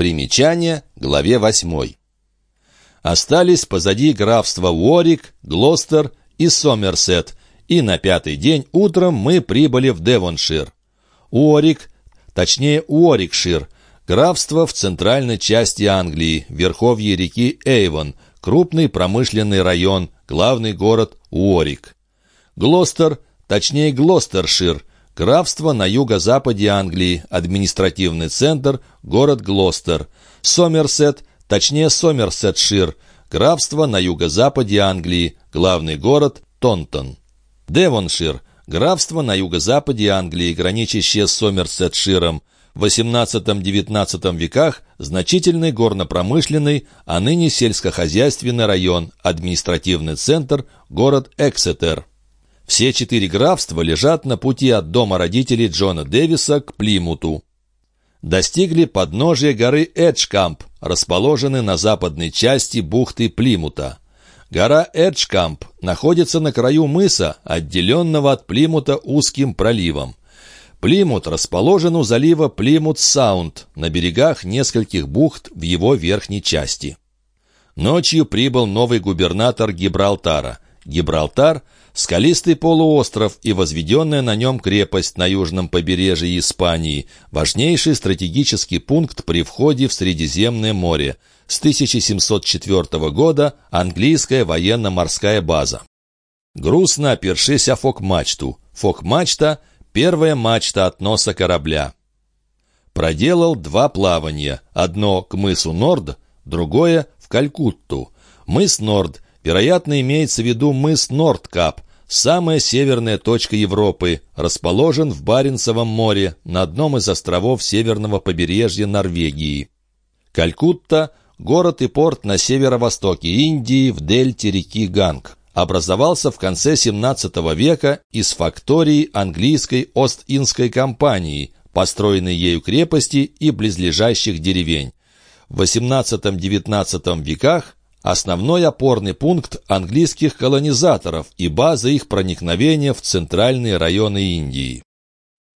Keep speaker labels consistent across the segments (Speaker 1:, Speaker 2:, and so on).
Speaker 1: Примечание, главе 8. Остались позади графства Уорик, Глостер и Сомерсет, и на пятый день утром мы прибыли в Девоншир. Уорик, точнее Уорикшир, графство в центральной части Англии, верховье реки Эйвон, крупный промышленный район, главный город Уорик. Глостер, точнее Глостершир, графство на юго-западе Англии, административный центр, город Глостер. Сомерсет, точнее Сомерсетшир, графство на юго-западе Англии, главный город Тонтон. Девоншир, графство на юго-западе Англии, граничащее с Сомерсетширом, в XVIII-XIX веках значительный горно-промышленный, а ныне сельскохозяйственный район, административный центр, город Эксетер. Все четыре графства лежат на пути от дома родителей Джона Дэвиса к Плимуту. Достигли подножия горы Эджкамп, расположенной на западной части бухты Плимута. Гора Эджкамп находится на краю мыса, отделенного от Плимута узким проливом. Плимут расположен у залива Плимут-Саунд, на берегах нескольких бухт в его верхней части. Ночью прибыл новый губернатор Гибралтара. Гибралтар – Скалистый полуостров и возведенная на нем крепость на южном побережье Испании – важнейший стратегический пункт при входе в Средиземное море. С 1704 года английская военно-морская база. Грустно опершись о фок-мачту. Фок-мачта – первая мачта от носа корабля. Проделал два плавания. Одно к мысу Норд, другое – в Калькутту. Мыс Норд – Вероятно, имеется в виду мыс Нордкап, самая северная точка Европы, расположен в Баренцевом море, на одном из островов северного побережья Норвегии. Калькутта – город и порт на северо-востоке Индии в дельте реки Ганг. Образовался в конце XVII века из фактории английской Ост-Индской компании, построенной ею крепости и близлежащих деревень. В XVIII-XIX веках основной опорный пункт английских колонизаторов и база их проникновения в центральные районы Индии.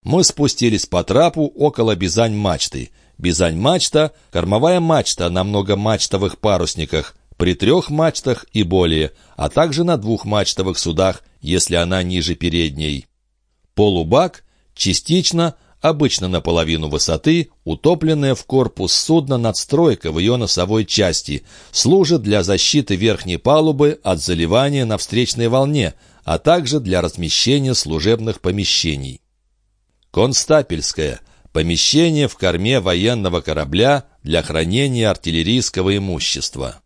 Speaker 1: Мы спустились по трапу около Бизань-мачты. Бизань-мачта – кормовая мачта на многомачтовых парусниках, при трех мачтах и более, а также на двухмачтовых судах, если она ниже передней. Полубак – частично – обычно наполовину высоты, утопленная в корпус судна надстройка в ее носовой части, служит для защиты верхней палубы от заливания на встречной волне, а также для размещения служебных помещений. Констапельская – помещение в корме военного корабля для хранения артиллерийского имущества.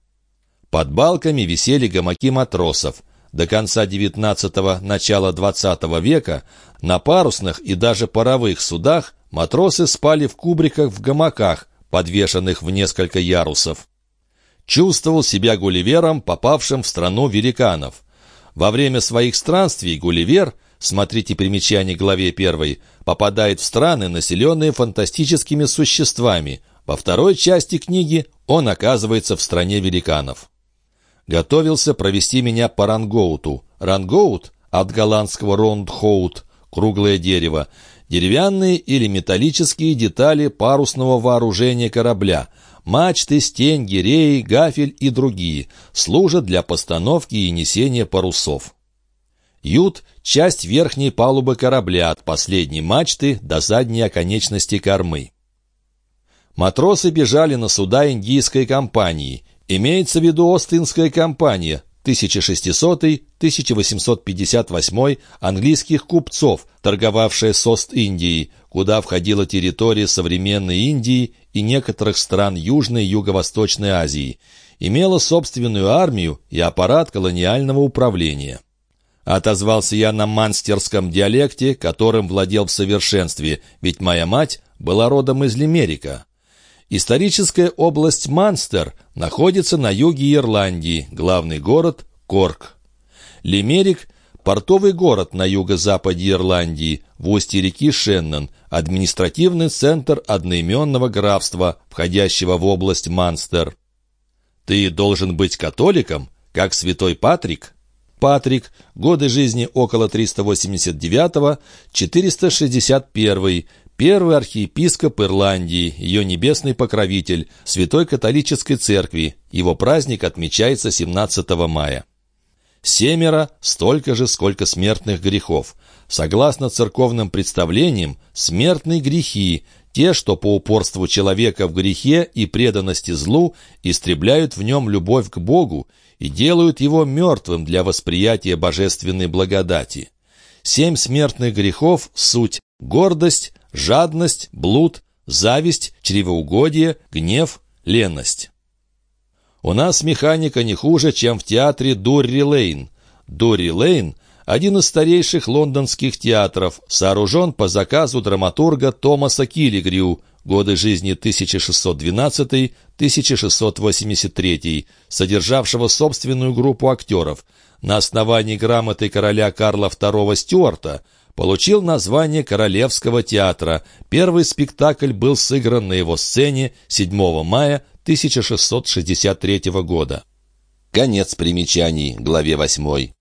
Speaker 1: Под балками висели гамаки матросов – до конца XIX – начала XX века на парусных и даже паровых судах матросы спали в кубриках в гамаках, подвешенных в несколько ярусов. Чувствовал себя Гулливером, попавшим в страну великанов. Во время своих странствий Гулливер, смотрите примечание главе 1, попадает в страны, населенные фантастическими существами. Во второй части книги он оказывается в стране великанов готовился провести меня по рангоуту. Рангоут от голландского рондхоут – круглое дерево, деревянные или металлические детали парусного вооружения корабля, мачты, стенги, реи, гафель и другие, служат для постановки и несения парусов. Ют – часть верхней палубы корабля от последней мачты до задней оконечности кормы. Матросы бежали на суда индийской компании – Имеется в виду Остинская компания 1600-1858 английских купцов, торговавшая с Ост-Индией, куда входила территория современной Индии и некоторых стран Южной и Юго-Восточной Азии, имела собственную армию и аппарат колониального управления. Отозвался я на манстерском диалекте, которым владел в совершенстве, ведь моя мать была родом из Лимерика. Историческая область Манстер находится на юге Ирландии, главный город – Корк. Лимерик – портовый город на юго-западе Ирландии, в устье реки Шеннон, административный центр одноименного графства, входящего в область Манстер. Ты должен быть католиком, как святой Патрик? Патрик, годы жизни около 389-461, Первый архиепископ Ирландии, ее небесный покровитель, святой католической церкви. Его праздник отмечается 17 мая. Семеро – столько же, сколько смертных грехов. Согласно церковным представлениям, смертные грехи – те, что по упорству человека в грехе и преданности злу истребляют в нем любовь к Богу и делают его мертвым для восприятия божественной благодати. Семь смертных грехов – суть гордость, жадность, блуд, зависть, чревоугодие, гнев, ленность. У нас механика не хуже, чем в театре Дурри Лейн. Дурри Лейн – один из старейших лондонских театров, сооружен по заказу драматурга Томаса Киллигрю, годы жизни 1612-1683, содержавшего собственную группу актеров, на основании грамоты короля Карла II Стюарта – получил название Королевского театра. Первый спектакль был сыгран на его сцене 7 мая 1663 года. Конец примечаний, главе 8.